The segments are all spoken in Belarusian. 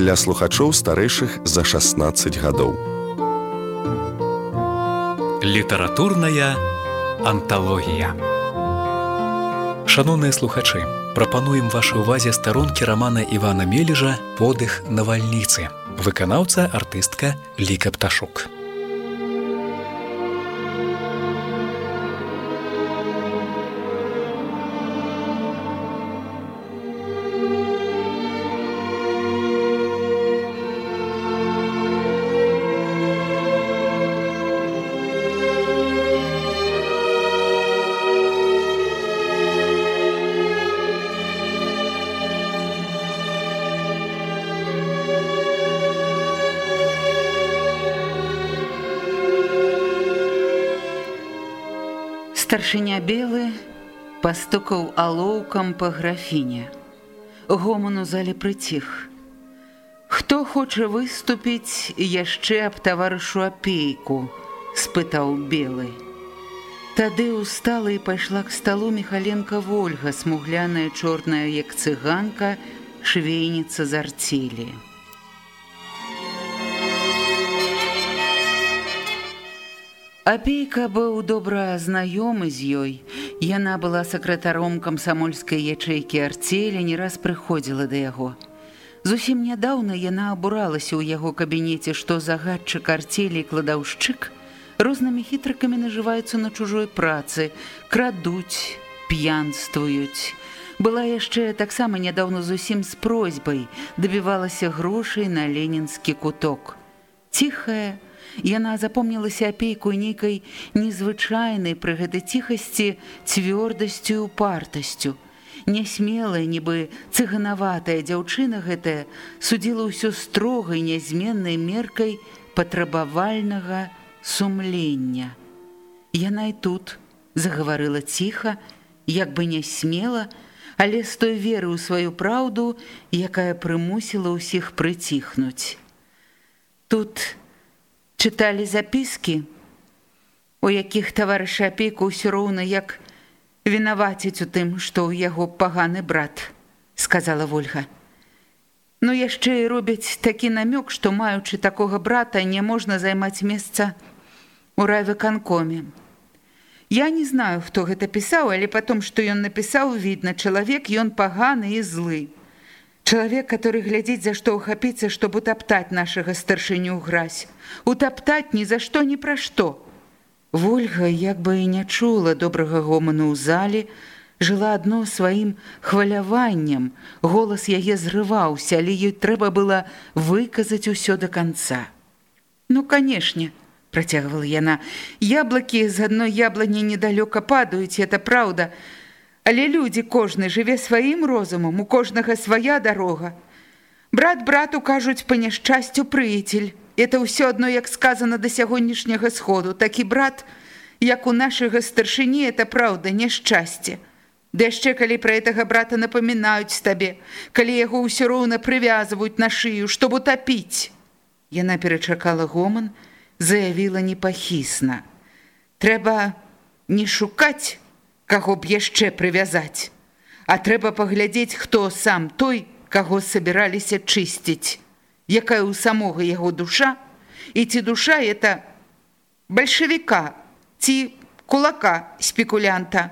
для слухачоў старэйшых за 16 гадоў. Літаратурная анталогія. Шаноўныя слухачы, прапануем вашай увазе старонкі рамана Івана Мележа подых навальніцы. Выканаўца артыстка Ліка Пташук. Старшыня белы пастукаў алоўкам па графіне. Гоман у зале прыціх. Хто хоча выступіць яшчэ аб таварышу апейку, спытаў белы. Тады устала і пайшла к сталу Михаленко Вольга, смугляная чорная як цыганка, швейніца з арцелі. Апейка быў добра знаёмы з ёй. Яна была сакратаром камсамольскай ячэйкі арцеля, не раз прыходзіла да яго. Зусім нядаўна яна абуралася ў яго кабінеце, што загадчык арцелі кладаўшчык рознымі хітрыкамі нажываюцца на чужой працы, крадуць, п'янствуюць. Была яшчэ таксама нядаўна зусім з просьбай, дабівалася грошай на ленінскі куток. Ціхая, Яна запомнілася апейку нейкай незвычайнай пры гэтай ціхасці цвёрдасцю упартасцю. Нясмелая, нібы цыганаватая дзяўчына гэтая судзіла ўсё строгай нязменнай меркай патрабавальнага сумлення. Яна і тут загаварыла ціха, як бы не смела, але з той веры ў сваю праўду, якая прымусіла ўсіх прыціхнуць. Тут чыталі запіскі, у якіх таварыша апейку ўсё роўна як вінаваціць у тым, што ў яго паганы брат, сказала Вольга. Ну яшчэ і робяць такі намёк, што маючы такога брата не можна займаць месца у райвыканкоме. Я не знаю, хто гэта пісаў, але потом, што ён напісаў, відна, чалавек ён паганы і злы. Чалавек, который глядзіць, за што ухапіцца, чтоб утаптаць нашага старшыню гразь. Утаптаць ні за што ні пра што. Вольга як бы і не чула добрага гоману ў зале, жыла адно сваім хваляваннем. Голас яе зрываўся, але ёй трэба было выказаць усё до конца. Ну, канешне, працягвала яна, яблыкі з адной яблані недалёка падаюць, это праўда, Але людзі кожны жыве сваім розумам, у кожнага свая дарога. Брат брату кажуць па няшчасцю прыяцель. Это ўсё адно, як сказано да сягонняшняга сходу, такі брат, як у нашага старшыні это праўда няшчасце. Ды яшчэ калі пра гэтага брата напамінаюць табе, калі яго ўсё роўна прывязваюць на шыю, чтоб утапіць. Яна перачакала гоман, заявіла непахісна: Трэба не шукаць, каго б яшчэ прывязаць. А трэба паглядзець, хто сам той, каго сабіраліся чысціць, якая ў самога яго душа, і ці душа это бальшавіка ці кулака спекулянта.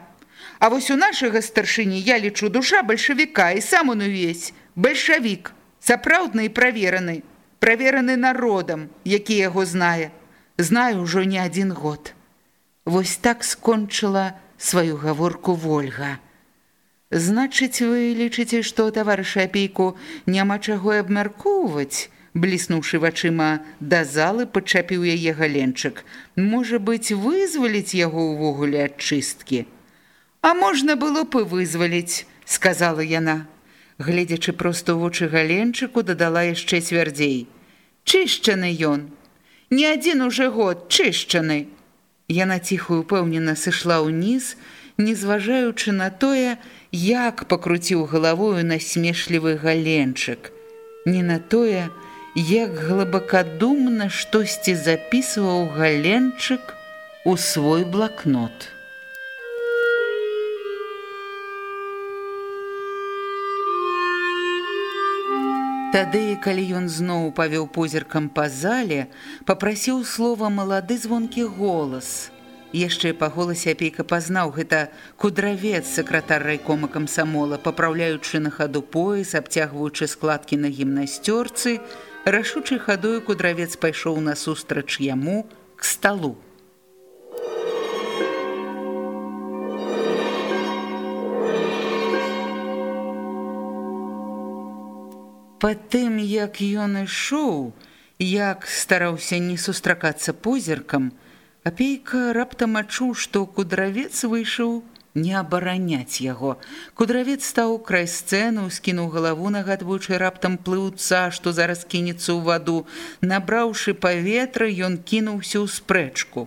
А вось у нашага старшыні я лічу душа бальшавіка і сам он увесь бальшавік, сапраўдны і правераны, правераны народам, які яго знае, знаю ўжо не адзін год. Вось так скончыла, сваю гаворку Вольга. Значыць, вы лічыце, што таварыша апейку няма чаго абмяркоўваць, бліснуўшы вачыма да залы, падчапіў яе галенчык. Можа быць, вызваліць яго ўвогуле ад чысткі. А можна было б і вызваліць, сказала яна. Гледзячы проста ў вочы галенчыку, дадала яшчэ цвярдзей. Чышчаны ён. Не адзін уже год чышчаны. Яна ціха упэўнена сышла ўніз, не зважаючы на тое, як пакруціў галавою насмешлівы галенчык. Не на тое, як глыбакадумна штосьці запісваў галенчык у свой блакнот. Тады, калі ён зноў павёў позіркам па зале, папрасіў слова малады звонкі голас. Яшчэ па голасе апейка пазнаў гэта кудравец сакратар райкома камсамола, папраўляючы на хаду пояс, абцягваючы складкі на гімнасцёрцы, рашучай хадою кудравец пайшоў насустрач яму к сталу. Па тым, як ён ішоў, як стараўся не сустракацца позіркам, Апейка раптам адчуў, што кудравец выйшаў не абараняць яго. Кудравец стаў край сцэну, скінуў галаву, нагадваючы раптам плыўца, што зараз кінецца ў ваду. Набраўшы паветра, ён кінуўся ў спрэчку.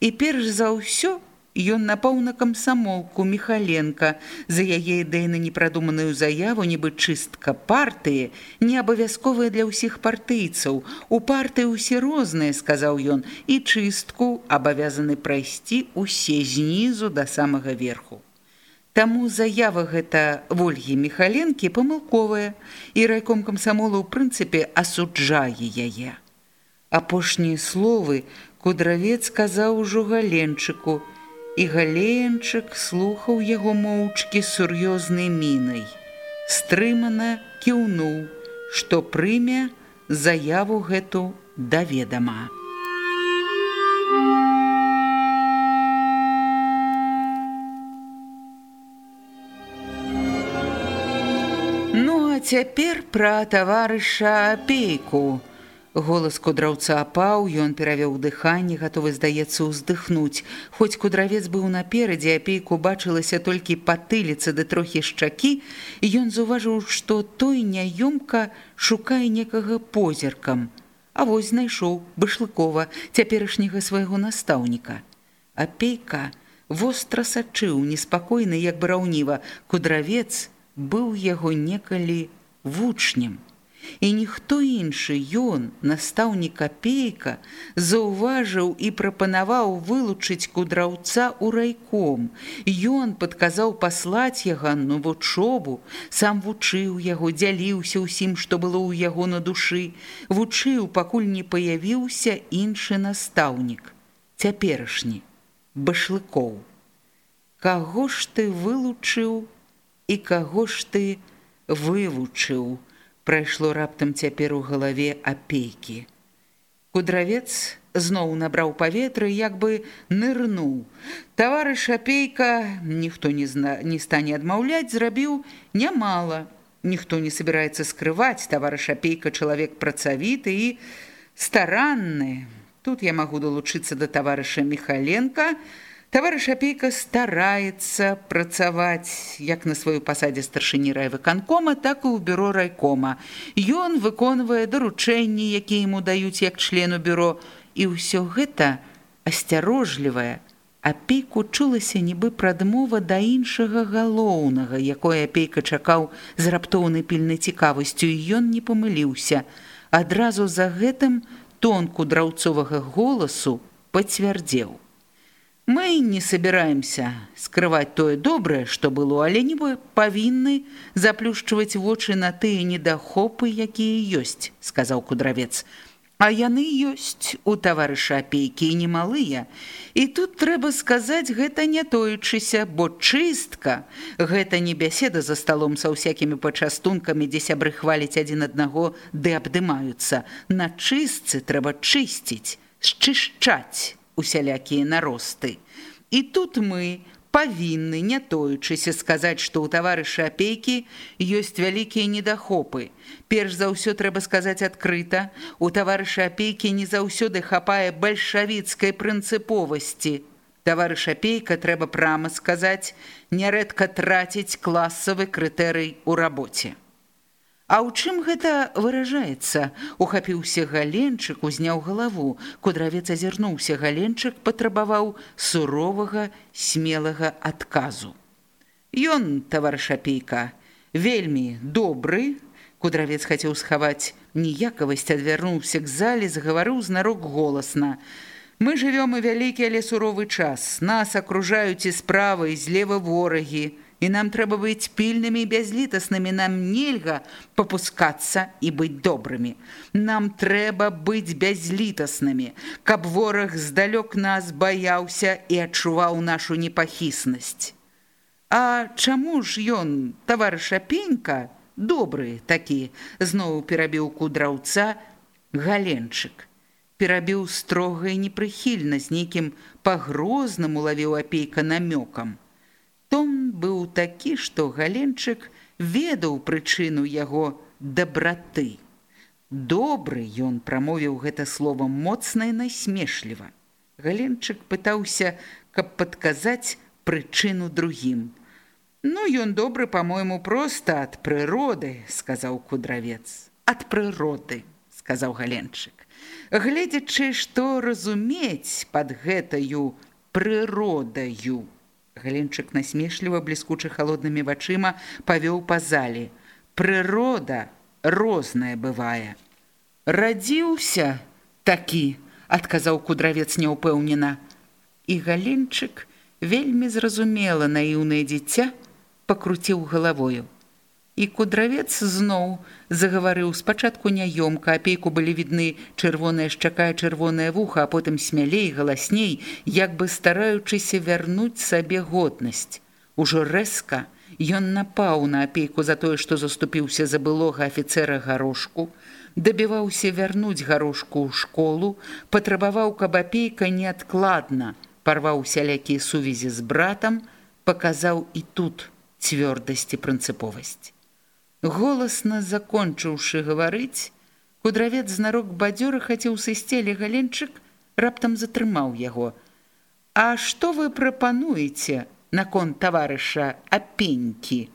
І перш за ўсё Ён напаў на камсамолку Михаленко за яе ідэйна непрадуманую заяву, нібы чыстка партыі, не абавязковая для ўсіх партыйцаў. У партыі ўсе розныя, сказаў ён, і чыстку абавязаны прайсці усе знізу да самага верху. Таму заява гэта Вольгі Михаленкі памылковая, і райком камсамола ў прынцыпе асуджае яе. Апошнія словы кудравец сказаў ужо галенчыку, і галеенчык слухаў яго моўчкі сур'ёзнай мінай. Стрымана кіўнуў, што прыме заяву гэту даведама. Ну, а цяпер пра таварыша апейку, Голас кудраўца апаў, ён перавёў дыханне, гатовы, здаецца, уздыхнуць. Хоць кудравец быў наперадзе, апейку бачылася толькі патыліцы ды трохі шчакі, і ён заўважыў, што той няёмка шукае некага позіркам. А вось знайшоў башлыкова цяперашняга свайго настаўніка. Апейка востра сачыў, неспакойны, як браўніва, кудравец быў яго некалі вучнем. І ніхто іншы ён, настаўнік апейка, заўважыў і прапанаваў вылучыць кудраўца ў райком. Ён падказаў паслаць яго на вучобу, сам вучыў яго, дзяліўся ўсім, што было ў яго на душы, вучыў, пакуль не паявіўся іншы настаўнік, цяперашні, башлыкоў. Каго ж ты вылучыў і каго ж ты вывучыў? Прайшло раптам цяпер у галаве апейкі. Кудравец зноў набраў паветра, як бы нырнуў. Таварыш апейка, ніхто не, зна, не стане адмаўляць, зрабіў нямала. Ніхто не собираецца скрываць, таварыш апейка чалавек працавіты і старанны. Тут я магу далучыцца да таварыша Михаленко, Таварыш апейка стараецца працаваць як на сваёй пасадзе старшыні райвыканкома, так і ў бюро райкома. Ён выконвае даручэнні, якія яму даюць як члену бюро, і ўсё гэта асцярожлівае. Апейку чулася нібы прадмова да іншага галоўнага, якое апейка чакаў з раптоўнай пільнай цікавасцю, і ён не памыліўся. Адразу за гэтым тонку драўцовага голасу пацвярдзеў. Мы не собираемся скрывать тое добрае, што было, але нібы павінны заплюшчваць вочы на тыя недахопы, якія ёсць, сказаў кудравец. А яны ёсць у таварыша апейкі і немалыя. І тут трэба сказаць гэта не тоючыся, бо чыстка гэта не бяседа за сталом са ўсякімі пачастункамі, дзе сябры хваляць адзін аднаго ды абдымаюцца. На чыстцы трэба чысціць, счышчаць усялякія наросты. І тут мы павінны, не тоючыся сказаць, што ў таварышы апейкі ёсць вялікія недахопы. Перш за ўсё трэба сказаць адкрыта, у таварышы апейкі не заўсёды хапае бальшавіцкай прынцыповасці. Таварыш апейка трэба прама сказаць, нярэдка траціць класавы крытэрый у рабоце. А ў чым гэта выражаецца? Ухапіўся галенчык, узняў галаву. Кудравец азірнуўся, галенчык патрабаваў суровага, смелага адказу. Ён, таварышапейка, вельмі добры. Кудравец хацеў схаваць ніякавасць, адвярнуўся к залі, загаварыў знарок голасна. Мы жывём у вялікі, але суровы час. Нас акружаюць і справа і злева ворагі. І нам трэба быць пільнымі і бязлітаснымі нам нельга попускацца і быць добрымі нам трэба быць бязлітаснымі каб вораг здалёк нас баяўся і адчуваў нашу непахіснасць а чаму ж ён таварыша пенька добры такі зноў перабіў кудраўца галенчык. Перабіў строга і непрыхільна з нейкім пагрозным улавіў апейка намёкам Том быў такі, што галенчык ведаў прычыну яго дабраты. Добры ён прамовіў гэта словам моцна і насмешліва. Галенчык пытаўся, каб падказаць прычыну другім. Ну ён добры, па-мойму, проста ад прыроды, сказаў кудравец. Ад прыроды, сказаў галенчык. Гледзячы, што разумець пад гэтаю прыродаю. Галенчык насмешліва бліскучы халоднымі вачыма павёў па залі. Прырода розная бывае. Радзіўся такі, адказаў кудравец няўпэўнена. І галенчык вельмі зразумела наіўнае дзіця пакруціў галавою. І кудравец зноў загаварыў спачатку няёмка, апейку былі відны чырвоная шчакая чырвонае вуха, а потым смялей галасней, як бы стараючыся вярнуць сабе годнасць. Ужо рэзка ён напаў на апейку за тое, што заступіўся за былога афіцэра гарошку, дабіваўся вярнуць гарошку ў школу, патрабаваў, каб апейка неадкладна парваў сялякія сувязі з братам, паказаў і тут цвёрдасць і прынцыповасць. Голасна закончыўшы гаварыць, кудравец знарок бадзёра хацеў сысці, але галенчык раптам затрымаў яго. А што вы прапануеце наконт таварыша апенькі?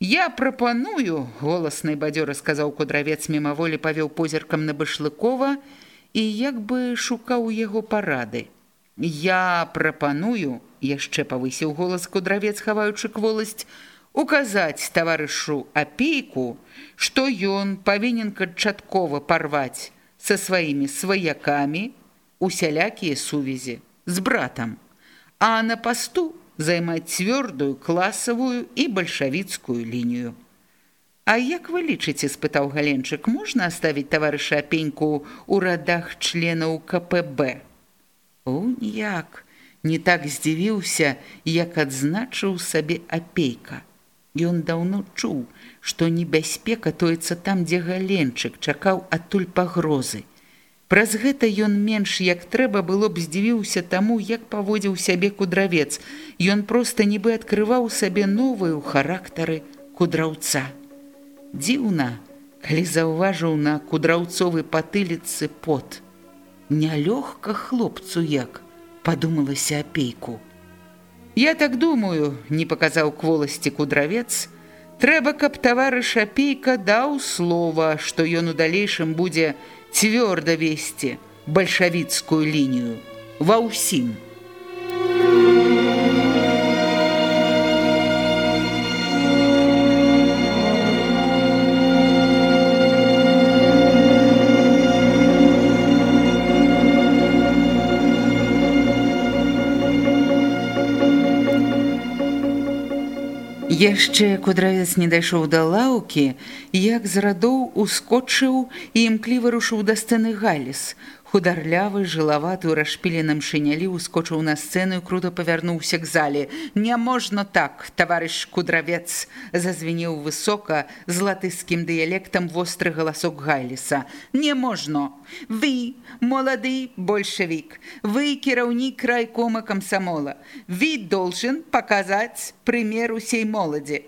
Я прапаную, голаснай бадзёра сказаў кудравец мімаволі павёў позіркам на башлыкова і як бы шукаў яго парады. Я прапаную, яшчэ павысіў голас кудравец, хаваючы кволасць, указаць таварышу апейку, што ён павінен канчаткова парваць са сваімі сваякамі усялякія сувязі з братам, а на пасту займаць цвёрдую класавую і бальшавіцкую лінію. А як вы лічыце, спытаў галенчык, можна аставіць таварыша апеньку ў радах членаў КПБ. У ніяк не так здзівіўся, як адзначыў сабе апейка. Ён даўно чуў, што небяспека тоецца там, дзе галенчык чакаў адтуль пагрозы. Праз гэта ён менш як трэба было б здзівіўся таму, як паводзіў сябе кудравец. Ён проста нібы адкрываў сабе новую характары кудраўца. Дзіўна, калі заўважыў на кудраўцовай патыліцы пот. Нялёгка хлопцу як, падумалася апейку. Я так думаю, не паказаў кволасці кудравец. Трэба, каб таварыш апейка даў слова, што ён у далейшым будзе цвёрда весці бальшавіцкую лінію ва ўсім. Яшчэ кудравец не дайшоў да лаўкі, як з радоў ускочыў і імкліва рушыў да сцэны галіс, Хударлявы, жылаваты ў расшпіленым шынялі ускочыў на сцэну і круто павярнуўся к зале. Не можна так, таварыш кудравец, зазвенеў высока з латыскім дыялектам востры галасок Гайліса. Не можна. Вы, молады большевік, вы кіраўнік райкома камсамола. Вы должен паказаць прымер усей моладзі.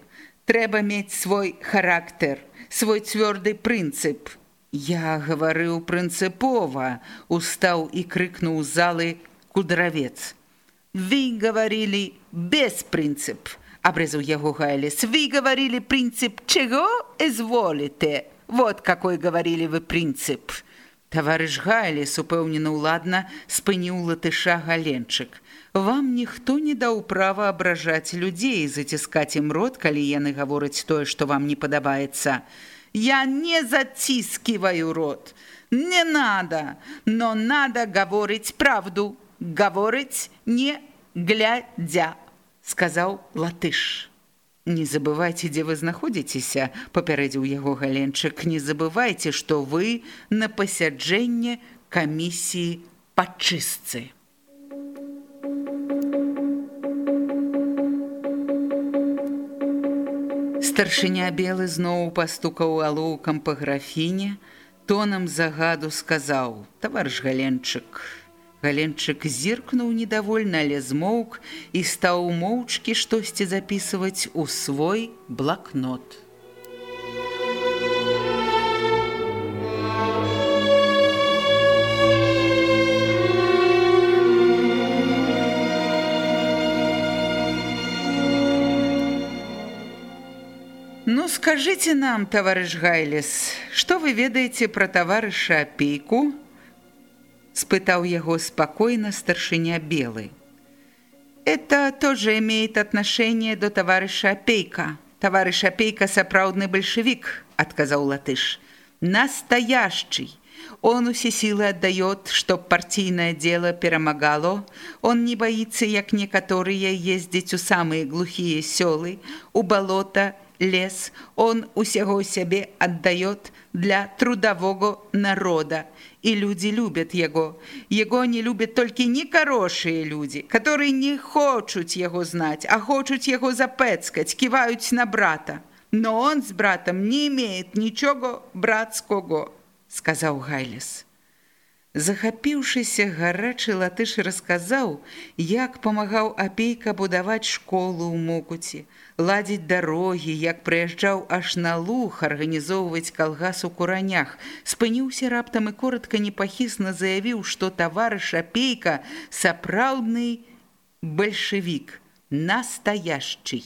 Трэба мець свой характар, свой цвёрды прынцып. Я гаварыў прынцыпова, устаў і крыкнуў залы кудравец. Вы гаварілі без прынцып, абрэзаў яго Гайлес. Вы гаварілі прынцып чаго изволіте. Вот какой гаварілі вы прынцып. Таварыш Гайлес упэўнена ўладна спыніў латыша галенчык. Вам ніхто не даў права абражаць людзей, заціскаць ім рот, калі яны гавораць тое, што вам не падабаецца. Я не затискиваю рот. Не надо, но надо говорить правду. Говорить не глядя. сказаў латыш. Не забывайце, дзе вы знаходзіцеся, папярэдзіў яго галенчык, не забывайце, што вы на пасяджэнне камісіі па чыстцы. Старшыня белы зноў пастукаў алоўкам па графіне, тонам загаду сказаў: « Таварыш галенчык. Галенчык зіркнуў недовольна, але змоўк і стаў моўчкі штосьці запісваць у свой блакнот. Скажите нам, товарищ Гайлес, что вы ведаете про товарища Опейку? Спытал его спокойно старшиня Белый. Это тоже имеет отношение до товарища Опейка. Товарищ Опейка сапраўдный большевик, отказал латыш. Настоящий. Он все силы отдает, чтоб партийное дело перемогало. Он не боится, як некоторые, ездить у самые глухие селы, у болота лес он усяго сябе аддает для трудового народа. И люди любят его. Его не любят только не хорошие люди которые не хочуць его знать а хочуць его запэцкать кивают на брата. Но он с братом не имеет ничего братского сказал гайлес Захапіўшыся гарачы латыш расказаў, як памагаў апейка будаваць школу ў мокуці, ладзіць дарогі, як прыязджаў аж на лух арганізоўваць калгас у куранях, спыніўся раптам і коротка непахісна заявіў, што таварыш апейка сапраўдны бальшавік, настояшчы.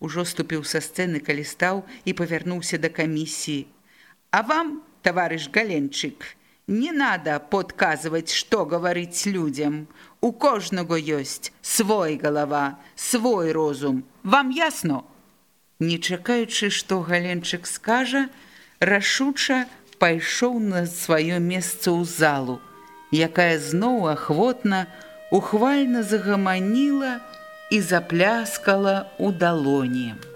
Ужо ступіў са сцэны, калі стаў і павярнуўся да камісіі. А вам, таварыш галенчык, Не надо подказывать, что говорить людям. У кожного есть свой голова, свой розум. Вам ясно? Не чакаючы, што галенчык скажа, рашуча пайшоў на сваё месца ў залу, якая зноў ахвотна, ухвальна загаманіла і запляскала ў далоні.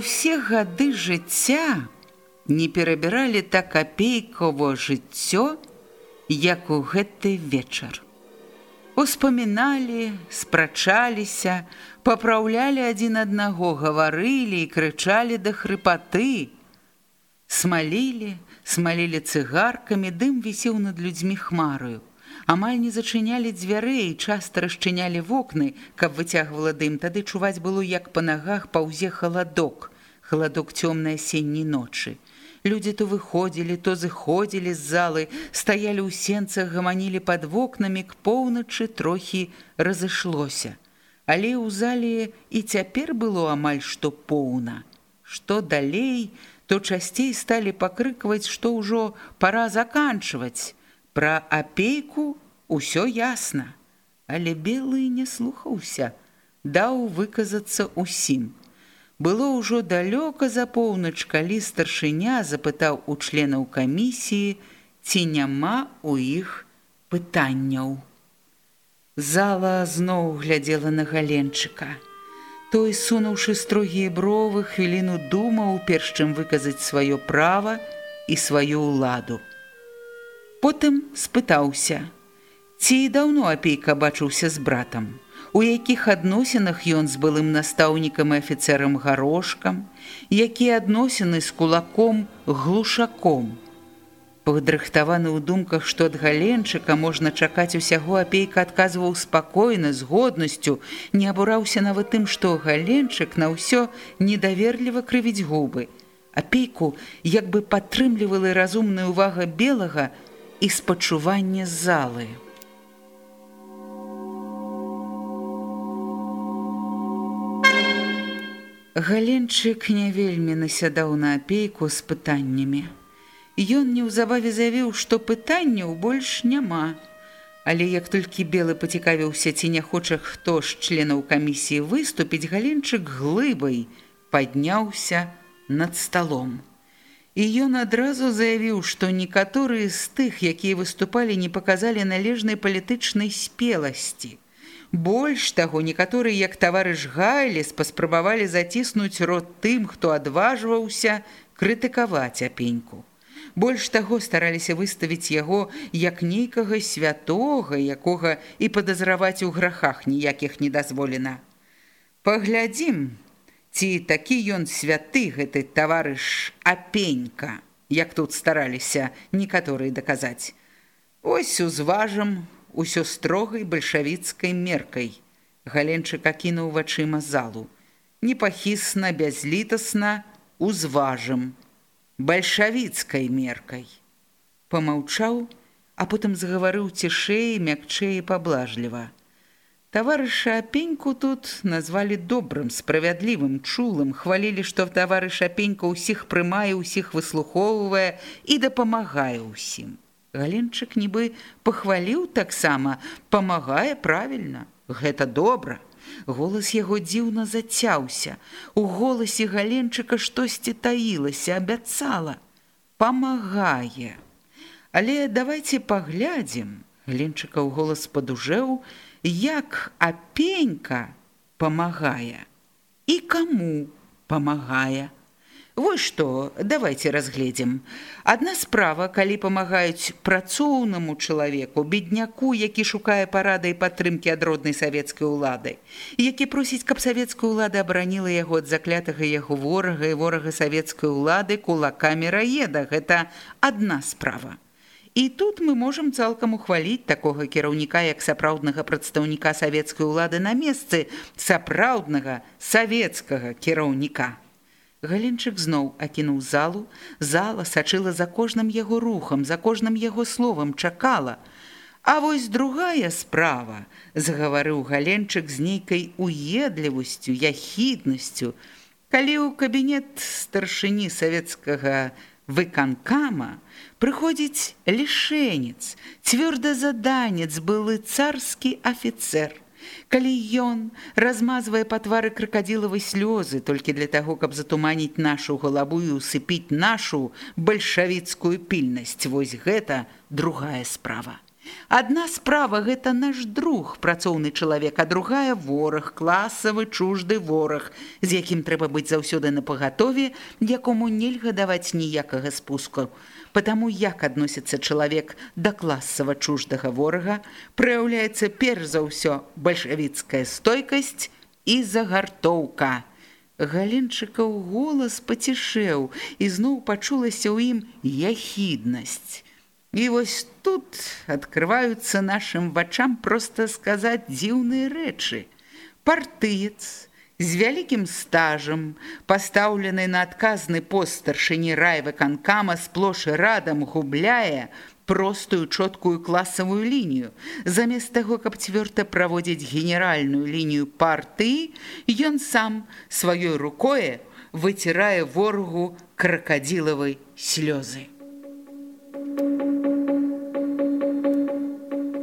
Ўсе гады жыцця не перабіралі так апейково жыццё, як у гэты вечар. Успаміналі, спрачаліся, папраўлялі адзін аднаго, гаварылі і крычалі да хрыпаты. Смалілі, смалілі цыгаркамі, дым вісеў над людзьмі хмараю амаль не зачынялі дзвярэй, часта расчынялі вокны, каб выцягвала дым, тады чуваць было, як па нагах паўзе халадок, халадок цёмнай асенняй ночы. Людзі то выходзілі, то зыходзілі з залы, стаялі ў сенцах, гаманілі пад вокнамі к поўначы трохі разышлося. Але ў зале і цяпер было амаль што поўна. Што далей, то часцей сталі пакрыкваць, што ўжо пора заканчваць. Пра апейку ўсё ясна, але белы не слухаўся, даў выказацца ўсім. Было ўжо далёка за поўнач, калі старшыня запытаў у членаў камісіі, ці няма у іх пытанняў. Зала зноў глядзела на галенчыка. Той, сунуўшы строгія бровы, хвіліну думаў, перш чым выказаць сваё права і сваю ўладу. Потым спытаўся: Ці даўно апейка бачыўся з братам, у якіх адносінах ён з былым настаўнікам і афіцэрам гарошкам, якія адносіны з кулаком глушаком. Падрыхтаваны ў думках, што ад галенчыка можна чакаць усяго апейка адказваў спакойна з годнасцю, не абураўся нават тым, што галенчык на ўсё недаверліва крывіць губы. Апейку як бы падтрымлівала разумная ўвага белага, і спачування залы. Галенчык не вельмі насядаў на апейку з пытаннямі. Ён неўзабаве заявіў, што пытанняў больш няма. Але як толькі белы пацікавіўся, ці не хоча хто з членаў камісіі выступіць, галенчык глыбай падняўся над сталом. І ён адразу заявіў, што некаторыя з тых, якія выступалі, не паказалі належнай палітычнай спеласці. Больш таго, некаторыя, як таварыш Гайлес, паспрабавалі заціснуць рот тым, хто адважваўся крытыкаваць апеньку. Больш таго стараліся выставіць яго як нейкага святога, якога і падазраваць у грахах ніякіх не дазволена. Паглядзім, ці такі ён святы гэты таварыш апенька, як тут стараліся некаторыя даказаць. Ось узважам, усё строгай бальшавіцкай меркай. Галенчык акінуў вачыма залу. Непахісна, бязлітасна, узважым, бальшавіцкай меркай. Памаўчаў, а потым загаварыў цішэй, мякчэй і паблажліва. Таварыша апеньку тут назвалі добрым, справядлівым, чулым, хвалілі, што таварыш апенька ўсіх прымае, усіх выслухоўвае і дапамагае ўсім. Галенчык нібы пахваліў таксама, памагае правільна, гэта добра. Голас яго дзіўна зацяўся. У голасе галенчыка штосьці таілася, абяцала: памагае. Але давайте паглядзім, Гленчыкаў голас падужэў, як апенька памагае і каму памагае. Вось што, давайте разгледзім. Адна справа, калі памагаюць працоўнаму чалавеку, бедняку, які шукае парады і падтрымкі ад роднай савецкай улады, які просіць, каб савецкая ўлада абараніла яго ад заклятага яго ворага і ворага савецкай улады кулакамі раеда. Гэта адна справа. І тут мы можам цалкам ухваліць такога кіраўніка як сапраўднага прадстаўніка савецкай улады на месцы сапраўднага савецкага кіраўніка. Галенчык зноў акінуў залу, зала сачыла за кожным яго рухам, за кожным яго словам чакала. А вось другая справа, загаварыў галенчык з нейкай уедлівасцю, яхіднасцю, калі ў кабінет старшыні савецкага выканкама прыходзіць лішэнец, цвёрда заданец былы царскі афіцер калі ён размазвае па твары кракадзілавай слёзы толькі для таго, каб затуманіць нашу галаву і усыпіць нашу бальшавіцкую пільнасць, вось гэта другая справа. Адна справа гэта наш друг, працоўны чалавек, а другая вораг, класавы чужды вораг, з якім трэба быць заўсёды на пагатове, якому нельга даваць ніякага спуску. Потому як адносіцца чалавек да класава чуждага ворага, праяўляецца перш за ўсё бальшавіцкая стойкасць і загартоўка. Галінчыкаў голас пацішэў і зноў пачулася ў ім яхіднасць. І вось тут адкрываюцца нашым вачам проста сказаць дзіўныя рэчы. Партыец, з вялікім стажам, пастаўлены на адказны пост старшыні райвы канкама сплошы радам губляе простую чоткую класавую лінію. Замест таго, каб цвёрта праводзіць генеральную лінію партыі, ён сам сваёй рукое выцірае ворогу кракадзілавай слёзы.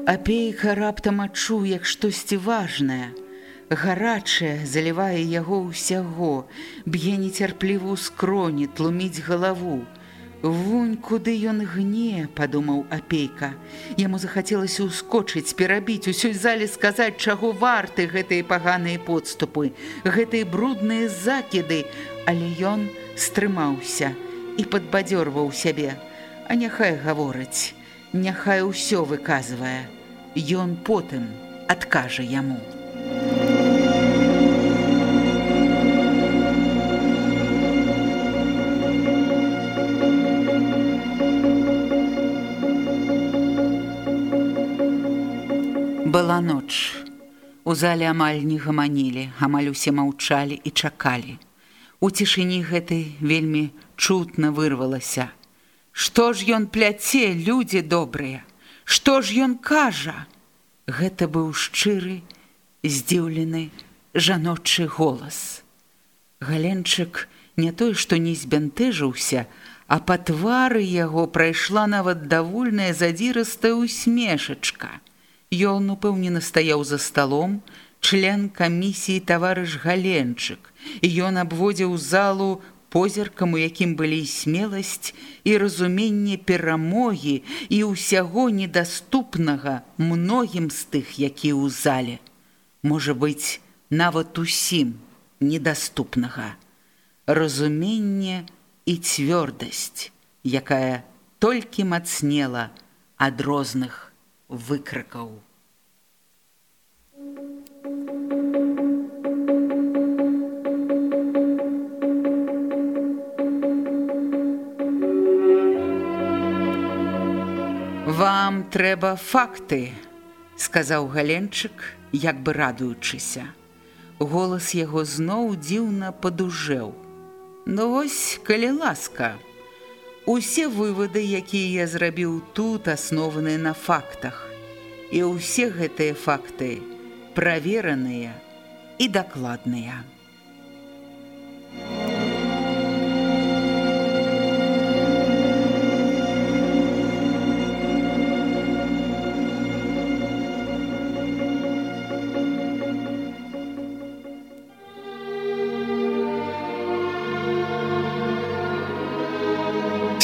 Апейка раптам адчуў, як штосьці важнае – гарачая залівае яго ўсяго, б'е нецярпліву скроні, тлуміць галаву. Вунь, куды ён гне, падумаў апейка. Яму захацелася ўскочыць, перабіць усёй зале сказаць, чаго варты гэтыя паганыя подступы, гэтыя брудныя закіды, але ён стрымаўся і падбадзёрваў сябе. А няхай гаворыць, няхай усё выказвае. Ён потым адкажа яму. Была ноч. У зале амаль не гаманілі, амаль усе маўчалі і чакалі. У цішыні гэтай вельмі чутна вырвалася. Што ж ён пляце, людзі добрыя, Што ж ён кажа? Гэта быў шчыры, здзіўлены жаночы голас. Галенчык не той, што не збянтэжыўся, а па твары яго прайшла нават давольная задзірыстая усмешачка. Ён упэўнена стаяў за сталом, член камісіі таварыш галенчык, і ён абводзіў залу позіркам, у якім былі смеласць і разуменне перамогі і ўсяго недаступнага многім з тых, які ў зале. Можа быць, нават усім недаступнага. Разуменне і цвёрдасць, якая толькі мацнела ад розных выкрыкаў. Вам трэба факты, сказаў галенчык, як бы радуючыся. Голас яго зноў дзіўна падужэў. Ну вось, калі ласка, Усе вывады, якія я зрабіў тут, аснованы на фактах. І ўсе гэтыя факты правераныя і дакладныя.